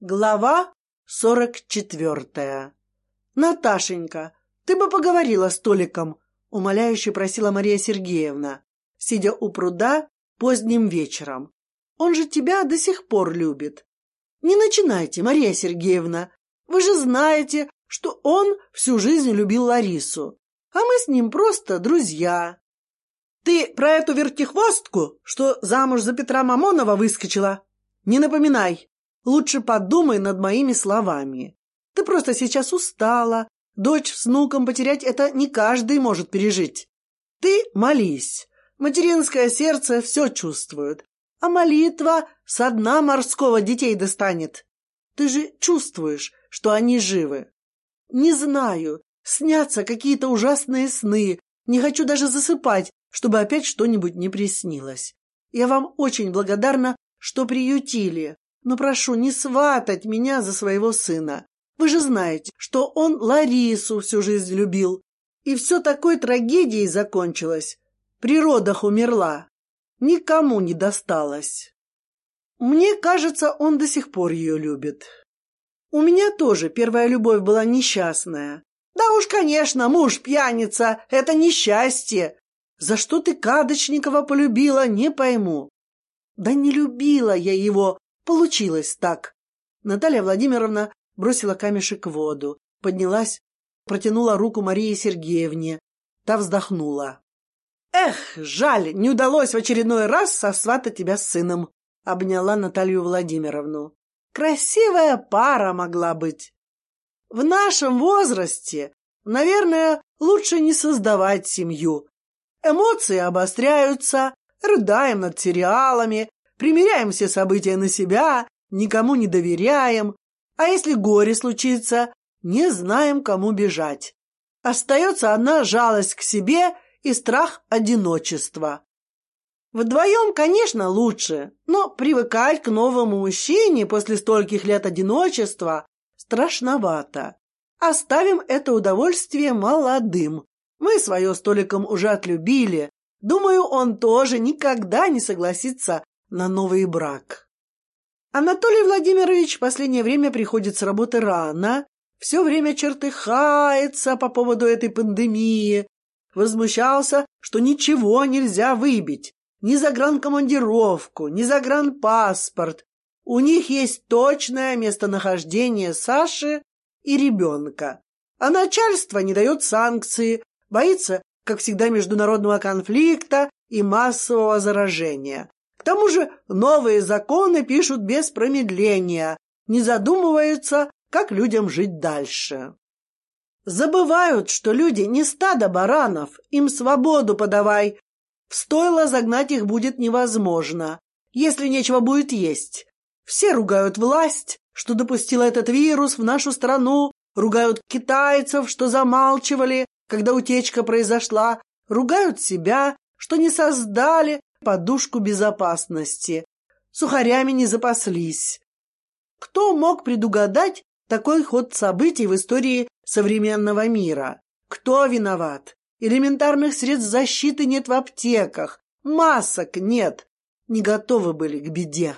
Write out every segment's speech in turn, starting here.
Глава сорок четвертая. «Наташенька, ты бы поговорила с Толиком», — умоляюще просила Мария Сергеевна, сидя у пруда поздним вечером. «Он же тебя до сих пор любит. Не начинайте, Мария Сергеевна. Вы же знаете, что он всю жизнь любил Ларису, а мы с ним просто друзья». «Ты про эту вертихвостку, что замуж за Петра Мамонова выскочила? Не напоминай, Лучше подумай над моими словами. Ты просто сейчас устала. Дочь с внуком потерять это не каждый может пережить. Ты молись. Материнское сердце все чувствует. А молитва со дна морского детей достанет. Ты же чувствуешь, что они живы. Не знаю, снятся какие-то ужасные сны. Не хочу даже засыпать, чтобы опять что-нибудь не приснилось. Я вам очень благодарна, что приютили но прошу не сватать меня за своего сына. Вы же знаете, что он Ларису всю жизнь любил. И все такой трагедией закончилось. При родах умерла. Никому не досталось. Мне кажется, он до сих пор ее любит. У меня тоже первая любовь была несчастная. Да уж, конечно, муж пьяница — это несчастье. За что ты Кадочникова полюбила, не пойму. Да не любила я его, Получилось так. Наталья Владимировна бросила камешек в воду, поднялась, протянула руку Марии Сергеевне. Та вздохнула. «Эх, жаль, не удалось в очередной раз сосватать тебя с сыном», — обняла Наталью Владимировну. «Красивая пара могла быть. В нашем возрасте, наверное, лучше не создавать семью. Эмоции обостряются, рыдаем над сериалами, примеряем все события на себя, никому не доверяем, а если горе случится, не знаем, кому бежать. Остается одна жалость к себе и страх одиночества. Вдвоем, конечно, лучше, но привыкать к новому мужчине после стольких лет одиночества страшновато. Оставим это удовольствие молодым. Мы свое столиком уже отлюбили. Думаю, он тоже никогда не согласится на новый брак. Анатолий Владимирович в последнее время приходит с работы рано, все время чертыхается по поводу этой пандемии, возмущался, что ничего нельзя выбить, ни загранкомандировку, ни загранпаспорт. У них есть точное местонахождение Саши и ребенка, а начальство не дает санкции, боится, как всегда, международного конфликта и массового заражения. Тому же новые законы пишут без промедления, не задумываются, как людям жить дальше. Забывают, что люди не стадо баранов, им свободу подавай. В стойло загнать их будет невозможно, если нечего будет есть. Все ругают власть, что допустила этот вирус в нашу страну, ругают китайцев, что замалчивали, когда утечка произошла, ругают себя, что не создали подушку безопасности. Сухарями не запаслись. Кто мог предугадать такой ход событий в истории современного мира? Кто виноват? Элементарных средств защиты нет в аптеках, масок нет. Не готовы были к беде.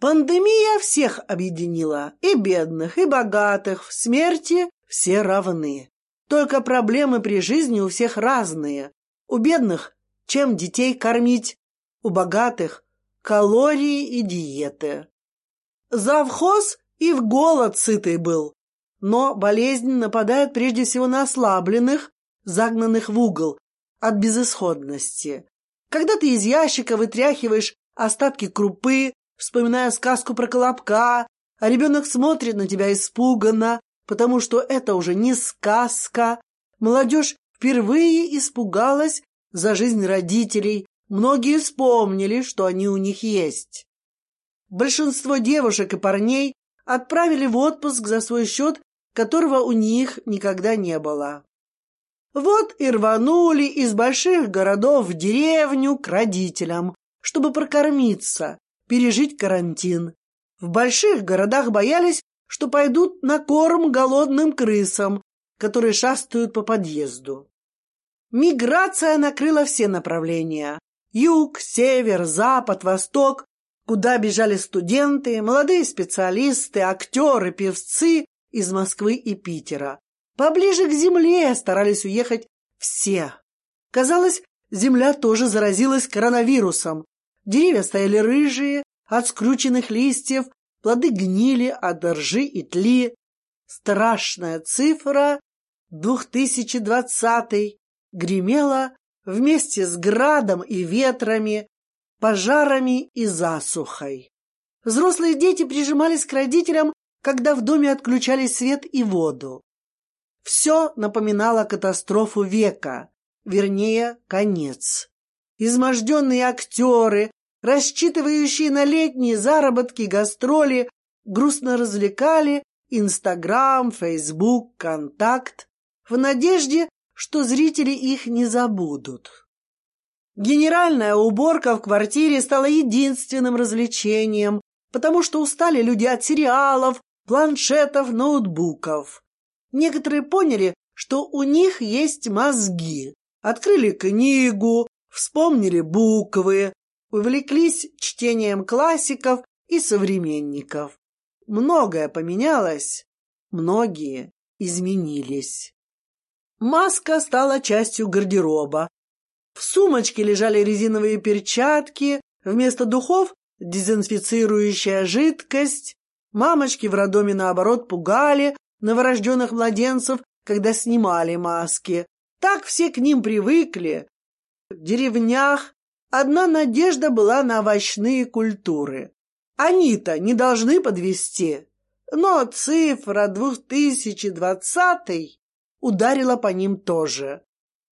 Пандемия всех объединила, и бедных, и богатых, в смерти все равны. Только проблемы при жизни у всех разные. У бедных чем детей кормить, у богатых калории и диеты. Завхоз и в голод сытый был, но болезнь нападает прежде всего на ослабленных, загнанных в угол от безысходности. Когда ты из ящика вытряхиваешь остатки крупы, вспоминая сказку про колобка, а ребенок смотрит на тебя испуганно, потому что это уже не сказка, молодежь впервые испугалась за жизнь родителей, многие вспомнили, что они у них есть. Большинство девушек и парней отправили в отпуск за свой счет, которого у них никогда не было. Вот и рванули из больших городов в деревню к родителям, чтобы прокормиться, пережить карантин. В больших городах боялись, что пойдут на корм голодным крысам, которые шастают по подъезду. Миграция накрыла все направления. Юг, север, запад, восток. куда бежали студенты, молодые специалисты, актеры, певцы из Москвы и Питера. Поближе к земле старались уехать все. Казалось, земля тоже заразилась коронавирусом. Деревья стояли рыжие, от скрученных листьев, плоды гнили от ржи и тли. Страшная цифра 2020 гремела вместе с градом и ветрами, пожарами и засухой. Взрослые дети прижимались к родителям, когда в доме отключали свет и воду. Все напоминало катастрофу века, вернее, конец. Изможденные актеры, рассчитывающие на летние заработки, гастроли, грустно развлекали Инстаграм, Фейсбук, Контакт в надежде, что зрители их не забудут. Генеральная уборка в квартире стала единственным развлечением, потому что устали люди от сериалов, планшетов, ноутбуков. Некоторые поняли, что у них есть мозги. Открыли книгу, вспомнили буквы, увлеклись чтением классиков и современников. Многое поменялось, многие изменились. Маска стала частью гардероба. В сумочке лежали резиновые перчатки, вместо духов – дезинфицирующая жидкость. Мамочки в роддоме, наоборот, пугали новорожденных младенцев, когда снимали маски. Так все к ним привыкли. В деревнях одна надежда была на овощные культуры. Они-то не должны подвести. Но цифра 2020 ударила по ним тоже.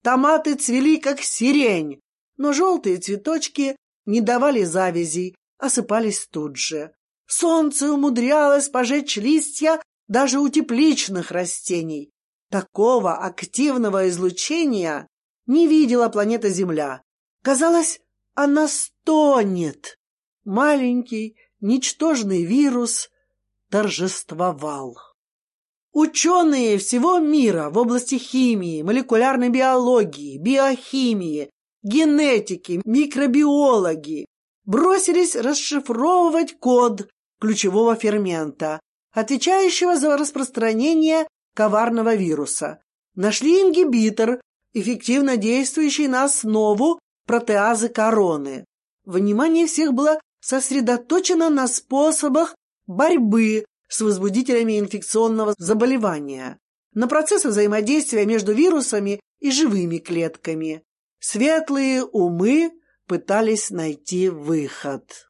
Томаты цвели, как сирень, но желтые цветочки не давали завязей, осыпались тут же. Солнце умудрялось пожечь листья даже у тепличных растений. Такого активного излучения не видела планета Земля. Казалось, она стонет. Маленький, ничтожный вирус торжествовал. Ученые всего мира в области химии, молекулярной биологии, биохимии, генетики, микробиологи бросились расшифровывать код ключевого фермента, отвечающего за распространение коварного вируса. Нашли ингибитор, эффективно действующий на основу протеазы короны. Внимание всех было сосредоточено на способах борьбы с возбудителями инфекционного заболевания, на процессы взаимодействия между вирусами и живыми клетками. Светлые умы пытались найти выход.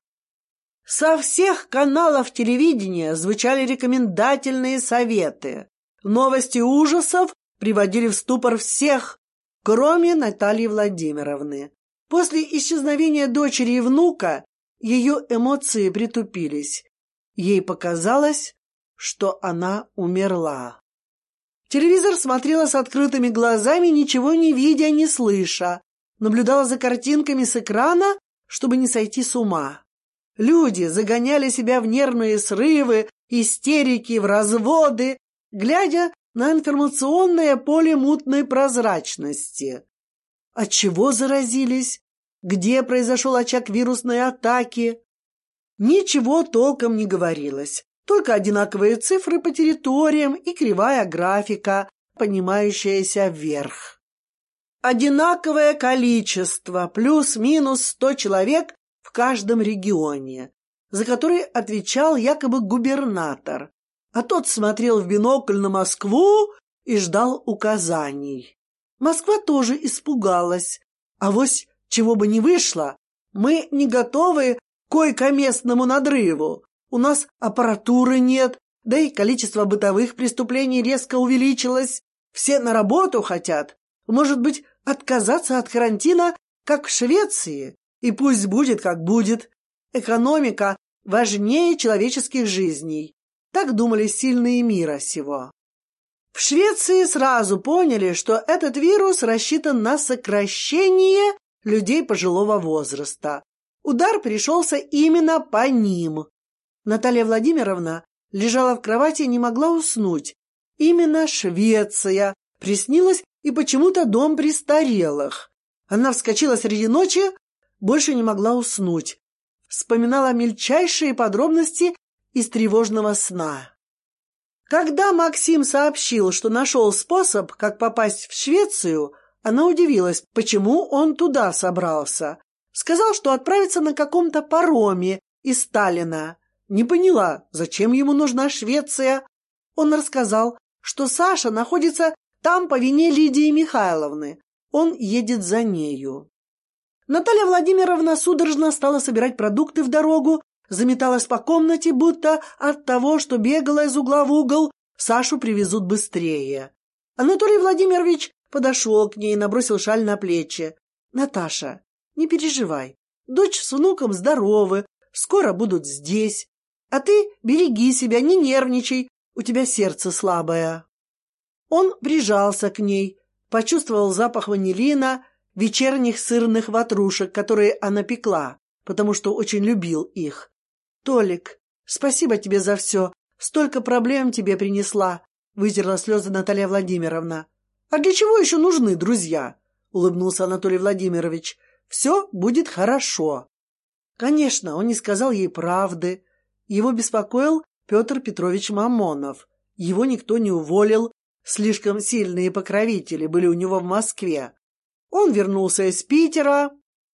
Со всех каналов телевидения звучали рекомендательные советы. Новости ужасов приводили в ступор всех, кроме Натальи Владимировны. После исчезновения дочери и внука ее эмоции притупились. Ей показалось, что она умерла. Телевизор смотрела с открытыми глазами, ничего не видя, не слыша. Наблюдала за картинками с экрана, чтобы не сойти с ума. Люди загоняли себя в нервные срывы, истерики, в разводы, глядя на информационное поле мутной прозрачности. От чего заразились? Где произошел очаг вирусной атаки? Ничего толком не говорилось, только одинаковые цифры по территориям и кривая графика, поднимающаяся вверх. Одинаковое количество, плюс-минус сто человек в каждом регионе, за который отвечал якобы губернатор, а тот смотрел в бинокль на Москву и ждал указаний. Москва тоже испугалась. А вось чего бы не вышло, мы не готовы к койкоместному надрыву. У нас аппаратуры нет, да и количество бытовых преступлений резко увеличилось. Все на работу хотят. Может быть, отказаться от карантина, как в Швеции? И пусть будет, как будет. Экономика важнее человеческих жизней. Так думали сильные мира сего. В Швеции сразу поняли, что этот вирус рассчитан на сокращение людей пожилого возраста. Удар пришелся именно по ним. Наталья Владимировна лежала в кровати и не могла уснуть. Именно Швеция приснилась и почему-то дом престарелых. Она вскочила среди ночи, больше не могла уснуть. вспоминала мельчайшие подробности из тревожного сна. Когда Максим сообщил, что нашел способ, как попасть в Швецию, она удивилась, почему он туда собрался. Сказал, что отправится на каком-то пароме из Сталина. Не поняла, зачем ему нужна Швеция. Он рассказал, что Саша находится там по вине Лидии Михайловны. Он едет за нею. Наталья Владимировна судорожно стала собирать продукты в дорогу, заметалась по комнате, будто от того, что бегала из угла в угол, Сашу привезут быстрее. Анатолий Владимирович подошел к ней и набросил шаль на плечи. «Наташа, не переживай. Дочь с внуком здоровы, скоро будут здесь. А ты береги себя, не нервничай, у тебя сердце слабое». Он прижался к ней, почувствовал запах ванилина, вечерних сырных ватрушек, которые она пекла, потому что очень любил их. «Толик, спасибо тебе за все. Столько проблем тебе принесла», — вытерла слезы Наталья Владимировна. «А для чего еще нужны друзья?» — улыбнулся Анатолий Владимирович. «Все будет хорошо». Конечно, он не сказал ей правды. Его беспокоил Петр Петрович Мамонов. Его никто не уволил. Слишком сильные покровители были у него в Москве. Он вернулся из Питера,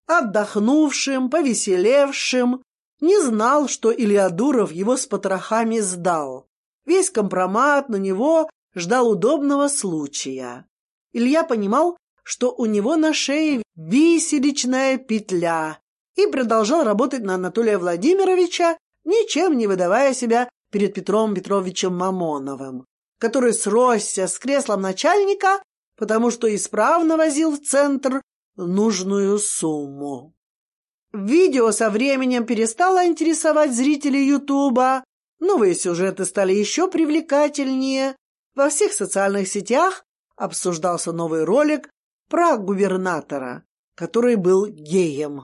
отдохнувшим, повеселевшим, не знал, что Илья Дуров его с потрохами сдал. Весь компромат на него ждал удобного случая. Илья понимал, что у него на шее виселичная петля, и продолжал работать на Анатолия Владимировича, ничем не выдавая себя перед Петром Петровичем Мамоновым, который сросся с креслом начальника потому что исправно возил в центр нужную сумму. Видео со временем перестало интересовать зрителей Ютуба, новые сюжеты стали еще привлекательнее. Во всех социальных сетях обсуждался новый ролик про губернатора, который был геем.